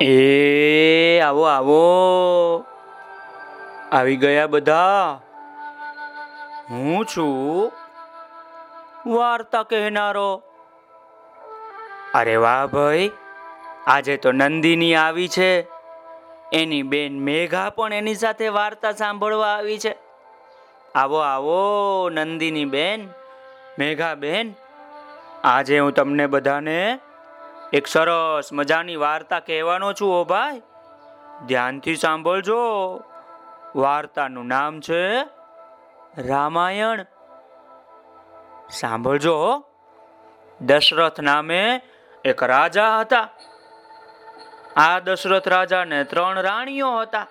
એ, આવો આવો. આવી ગયા બધા. હું છું વાર્તા કહેનારો. અરે વાહ ભાઈ, આજે તો નંદિની આવી છે. એની બેન મેઘા પણ એની સાથે વાર્તા સાંભળવા આવી છે. આવો આવો, નંદિની બેન, મેઘા બેન. આજે હું તમને બધાને એક સરસ મજાની વાર્તા કહેવાનો છું ઓ ભાઈ. ધ્યાનથી સાંભળજો. વાર્તાનું નામ છે રામાયણ. સાંભળજો. દશરથ નામે એક રાજા હતા. આ દશરથ રાજાને ત્રણ રાણીઓ હતા.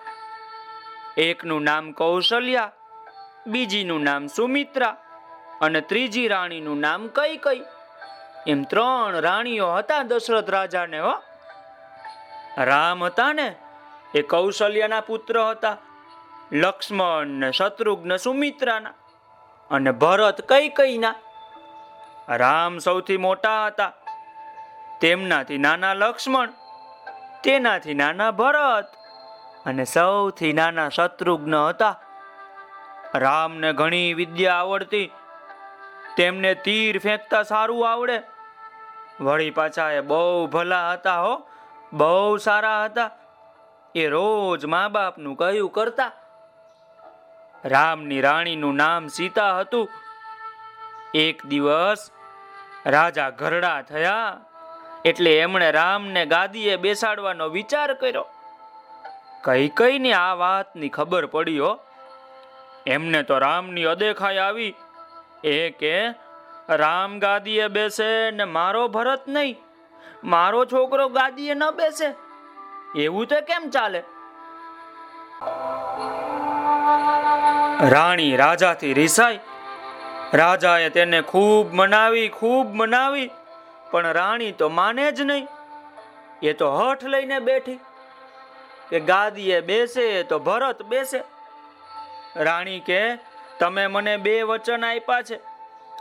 એકનું નામ કૌશલ્યા, બીજીનું નામ સુમિત્રા અને ત્રીજી રાણીનું નામ કઈ કઈ એમ ત્રણ રાણીઓ હતા દશરથ રાજાને, હો. રામ હતા ને, એ કૌશલ્યના પુત્ર હતા, લક્ષ્મણ ને શત્રુઘ્ન સુમિત્રાના અને ભરત કઈ કઈના રામ સૌથી મોટા હતા, તેમનાથી નાના લક્ષ્મણ, તેનાથી નાના ભરત અને સૌથી નાના શત્રુઘ્ન હતા. રામને ઘણી વિદ્યા આવડતી તેમને તીર ફેંકતા સારું આવડે. વળી પાછા એ બહુ ભલા હતા હો. બહુ સારા હતા. એ રોજ મા બાપનું કહ્યું કરતા? રામની રાણીનું નામ સીતા હતું. એક દિવસ રાજા ઘરડા થયા. એટલે એમણે રામને ગાદીએ બેસાડવાનો વિચાર કર્યો. કઈ કઈ ને આ વાતની ખબર પડી હો. એમને તો રામની અદેખાઈ આવી. એ કે, રામ ગાદીએ બેસે ને મારો ભરત નહીં. મારો છોકરો ગાદીએ ન બેસે. એવું તો કેમ ચાલે? રાણી રાજાથી રિસાઈ. રાજાએ તેને ખૂબ મનાવી ખૂબ મનાવી, પણ રાણી તો માને જ નહીં. એ તો હઠ લઈને બેઠી. કે ગાદીએ બેસે તો ભરત બેસે. રાણી કે તમે મને બે વચન આપ્યા છે.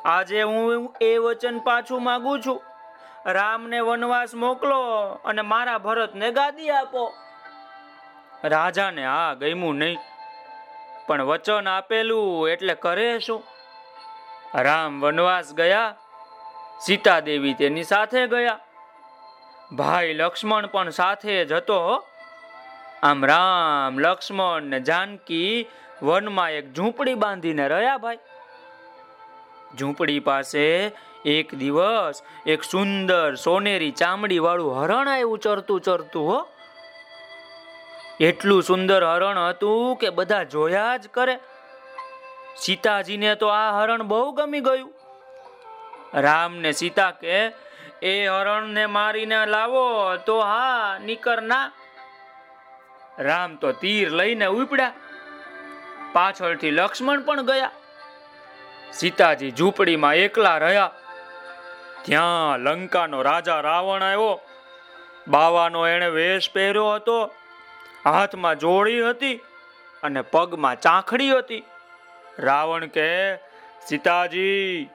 આજે હું એ વચન પાછું માગું છું. રામને વનવાસ મોકલો અને મારા ભરતને ગાદી આપો. રાજાને હા ગમ્યું નહીં, પણ વચન આપેલું એટલે કરે શું? રામ વનવાસ ગયા સીતા દેવી તેની સાથે ગયા. ભાઈ લક્ષ્મણ પણ સાથે જ હતો. આમ રામ, લક્ષ્મણ ને જાનકી વનમાં એક ઝૂંપડી બાંધીને રહ્યા ભાઈ. ઝૂંપડી પાસે એક દિવસ એક સુંદર સોનેરી ચામડી વાળું હરણ આવ્યું ચરતું ચરતું હો. એટલું સુંદર હરણ હતું કે બધા જોયા જ કરે. સીતાજીને તો આ હરણ બહુ ગમી ગયું. રામ ને સીતા કે, એ હરણને મારીને લાવો તો હા, નીકર ના. રામ તો તીર લઈને ઉપડ્યા. પાછળથી લક્ષ્મણ પણ ગયા. સીતાજી ઝૂંપડીમાં એકલા રહ્યા. ત્યાં લંકાનો રાજા રાવણ આવ્યો. બાવાનો એણે વેશ પહેર્યો હતો. હાથમાં જોડી હતી અને પગમાં ચાંખડી હતી. રાવણ કે સીતાજી,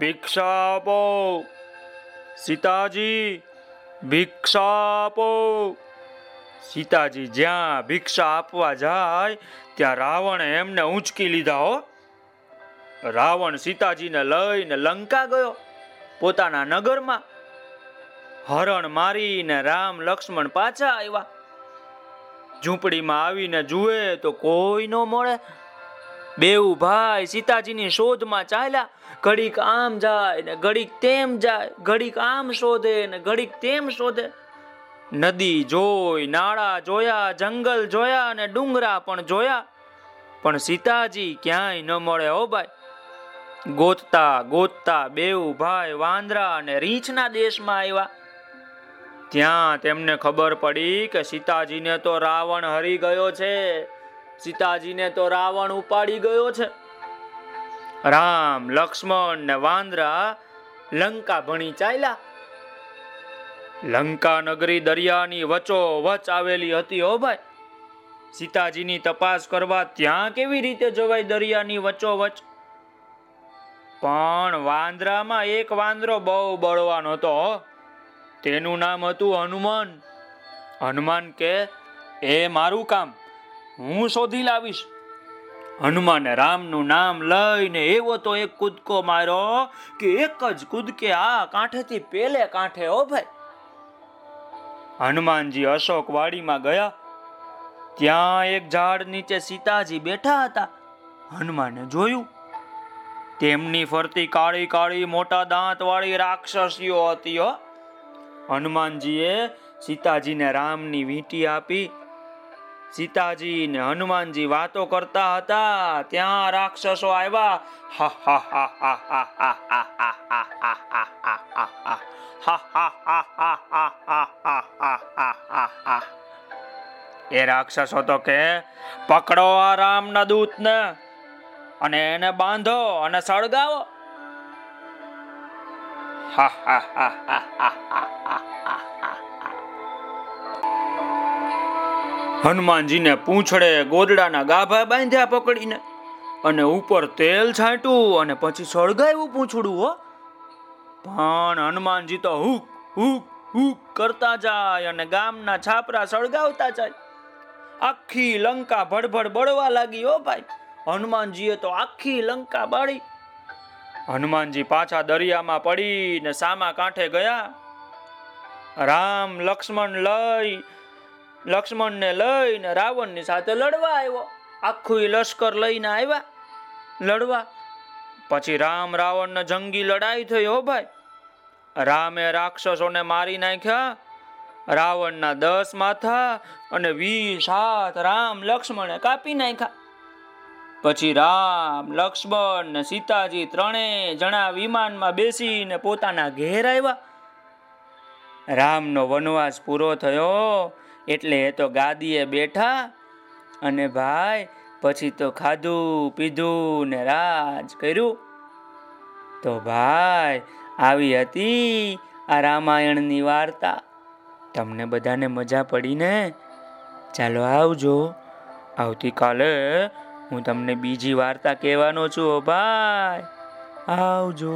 ભિક્ષા આપો. સીતાજી, ભિક્ષા આપો. સીતાજી જ્યાં ભિક્ષા આપવા જાય, ત્યાં રાવણે એમને ઊંચકી લીધા હો. રાવણ સીતાજીને લઈને લંકા ગયો, પોતાના નગરમાં. હરણ મારીને રામ લક્ષ્મણ પાછા આવ્યા. ઝૂંપડીમાં આવીને જુએ તો કોઈ ન મળે. બેઉ ભાઈ સીતાજીની શોધમાં ચાલ્યા. ઘડીક આમ જાય ને ઘડીક તેમ જાય, ઘડીક આમ શોધે ને ઘડીક તેમ શોધે. નદી જોઈ, નાળા જોયા, જંગલ જોયા અને ડુંગરા પણ જોયા. પણ સીતાજી ક્યાંય ન મળે હો ભાઈ. ગોતતા ગોતતા બેઉ ભાઈ વાંદરા અને રીંછના દેશમાં આવ્યા. ત્યાં તેમને ખબર પડી કે સીતાજીને તો રાવણ હરી ગયો છે. સીતાજીને તો રાવણ ઉપાડી ગયો છે. રામ, લક્ષ્મણ ને વાંદરા લંકા ભણી ચાલ્યા. લંકા નગરી દરિયાની વચો વચ આવેલી હતી, હો ભાઈ. સીતાજીની તપાસ કરવા ત્યાં કેવી રીતે જવાય દરિયાની વચો વચ પણ વાંદરામાં એક વાંદરો બહુ બળવાન હતો તેનું નામ હતું હનુમાન. હનુમાન કે એ મારું કામ, હું શોધી લાવીશ. હનુમાને રામનું નામ લઈને એવો તો એક કૂદકો માર્યો કે એક જ કૂદકે આ કાંઠેથી પેલે કાંઠે ઓ ભાઈ. હનુમાનજી અશોક વાડીમાં ગયા ત્યાં એક ઝાડ નીચે સીતાજી બેઠા હતા હનુમાને જોયું તેમની ફરતી કાળી કાળી મોટા દાંત વાળી રાક્ષસીઓ હતી હનુમાનજીએ સીતાજીને રામની વીંટી આપી સીતાજી ને હનુમાનજી વાતો કરતા હતા ત્યાં રાક્ષસો આવ્યા હા હા હા હા હા હા હા હા હા હા હા. એ રાક્ષસો તો કે પકડો આ રામના દૂતને અને એને બાંધો અને સળગાવો હા હા હા હા હા હા. હનુમાનજીને પૂંછડે ગોદડાના ગાભા બાંધ્યા પકડીને અને ઉપર તેલ છાંટ્યું અને પછી સળગાવ્યું પૂંછડું હો પણ હનુમાનજી તો હુક હુક હુક કરતા જાય અને ગામના છાપરા સળગાવતા જાય. આખી લંકા ભડભડ બળવા લાગી હો ભાઈ. હનુમાનજીએ તો આખી લંકા બાળી. હનુમાનજી પાછા દરિયામાં પડીને સામા કાંઠે ગયા. રામ લક્ષ્મણ લઈ, લક્ષ્મણને લઈને રાવણની સાથે લડવા આવ્યો. આખું લશ્કર લઈને આવ્યા. લડવા પછી રામ રાવણને જંગી લડાઈ થઈ હો ભાઈ. રામે રાક્ષસોને મારી નાખ્યા, રાવણના દસ માથા અને વીસ હાથ રામ લક્ષ્મણે કાપી નાખ્યા. પછી રામ, લક્ષ્મણ ને સીતાજી ત્રણેય જણા વિમાનમાં બેસીને પોતાના ઘેર આવ્યા. રામનો વનવાસ પૂરો થયો, એટલે એ તો ગાદીએ બેઠા અને ભાઈ પછી તો ખાધું, પીધું ને રાજ કર્યું. તો ભાઈ, આવી હતી આ રામાયણની વાર્તા. તમને બધાને મજા પડી ને ચાલો આવજો. આવતીકાલે હું તમને બીજી વાર્તા કહેવાનો છું ભાઈ. આવજો.